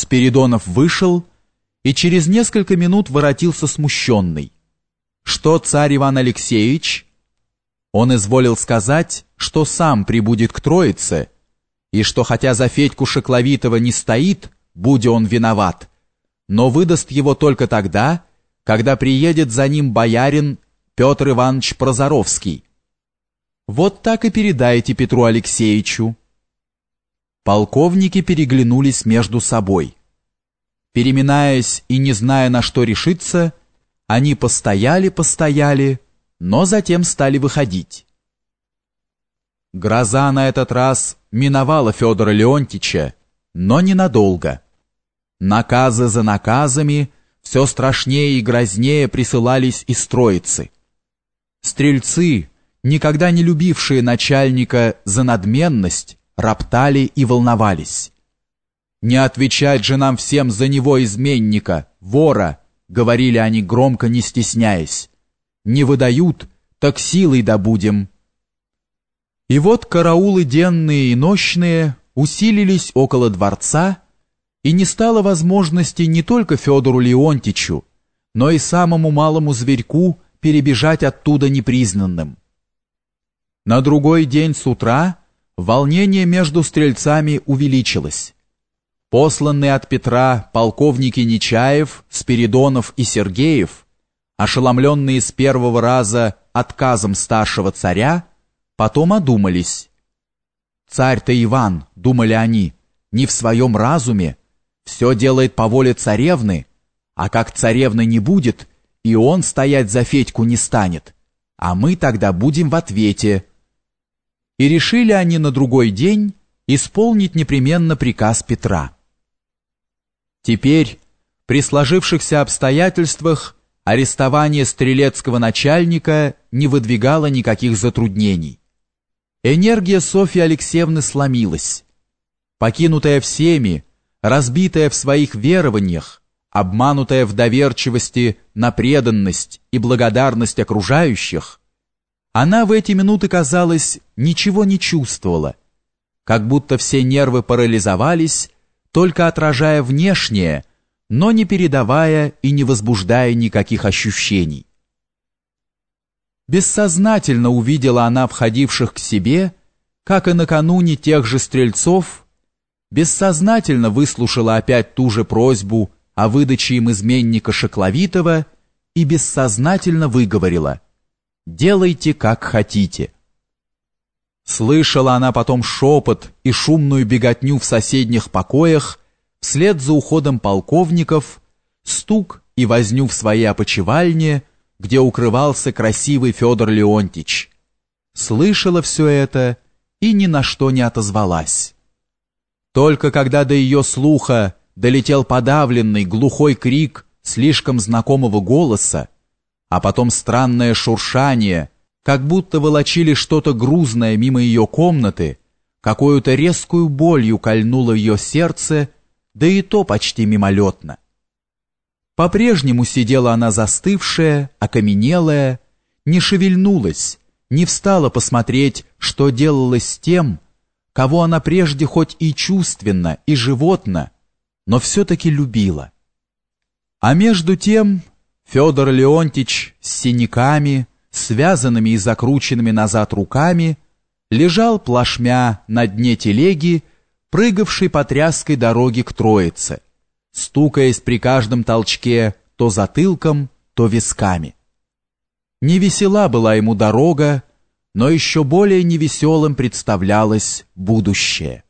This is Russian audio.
Спиридонов вышел и через несколько минут воротился смущенный. «Что, царь Иван Алексеевич?» Он изволил сказать, что сам прибудет к Троице, и что хотя за Федьку Шекловитова не стоит, будь он виноват, но выдаст его только тогда, когда приедет за ним боярин Петр Иванович Прозоровский. Вот так и передайте Петру Алексеевичу. Полковники переглянулись между собой. Переминаясь и не зная, на что решиться, они постояли-постояли, но затем стали выходить. Гроза на этот раз миновала Федора Леонтича, но ненадолго. Наказы за наказами все страшнее и грознее присылались из Троицы. Стрельцы, никогда не любившие начальника за надменность, роптали и волновались. «Не отвечать же нам всем за него, изменника, вора!» — говорили они громко, не стесняясь. «Не выдают, так силой добудем». И вот караулы денные и ночные усилились около дворца, и не стало возможности не только Федору Леонтичу, но и самому малому зверьку перебежать оттуда непризнанным. На другой день с утра волнение между стрельцами увеличилось. Посланные от Петра полковники Нечаев, Спиридонов и Сергеев, ошеломленные с первого раза отказом старшего царя, потом одумались. «Царь-то Иван», — думали они, — «не в своем разуме, все делает по воле царевны, а как царевны не будет, и он стоять за Федьку не станет, а мы тогда будем в ответе, и решили они на другой день исполнить непременно приказ Петра. Теперь, при сложившихся обстоятельствах, арестование стрелецкого начальника не выдвигало никаких затруднений. Энергия Софьи Алексеевны сломилась. Покинутая всеми, разбитая в своих верованиях, обманутая в доверчивости на преданность и благодарность окружающих, она в эти минуты, казалось, ничего не чувствовала, как будто все нервы парализовались, только отражая внешнее, но не передавая и не возбуждая никаких ощущений. Бессознательно увидела она входивших к себе, как и накануне тех же стрельцов, бессознательно выслушала опять ту же просьбу о выдаче им изменника Шекловитова и бессознательно выговорила — Делайте, как хотите. Слышала она потом шепот и шумную беготню в соседних покоях, вслед за уходом полковников, стук и возню в своей опочивальне, где укрывался красивый Федор Леонтич. Слышала все это и ни на что не отозвалась. Только когда до ее слуха долетел подавленный глухой крик слишком знакомого голоса, а потом странное шуршание, как будто волочили что-то грузное мимо ее комнаты, какую-то резкую болью кольнуло ее сердце, да и то почти мимолетно. По-прежнему сидела она застывшая, окаменелая, не шевельнулась, не встала посмотреть, что делалось с тем, кого она прежде хоть и чувственно, и животно, но все-таки любила. А между тем Федор Леонтич с синяками, связанными и закрученными назад руками, лежал плашмя на дне телеги, прыгавшей по тряской дороге к Троице, стукаясь при каждом толчке то затылком, то висками. Невесела была ему дорога, но еще более невеселым представлялось будущее.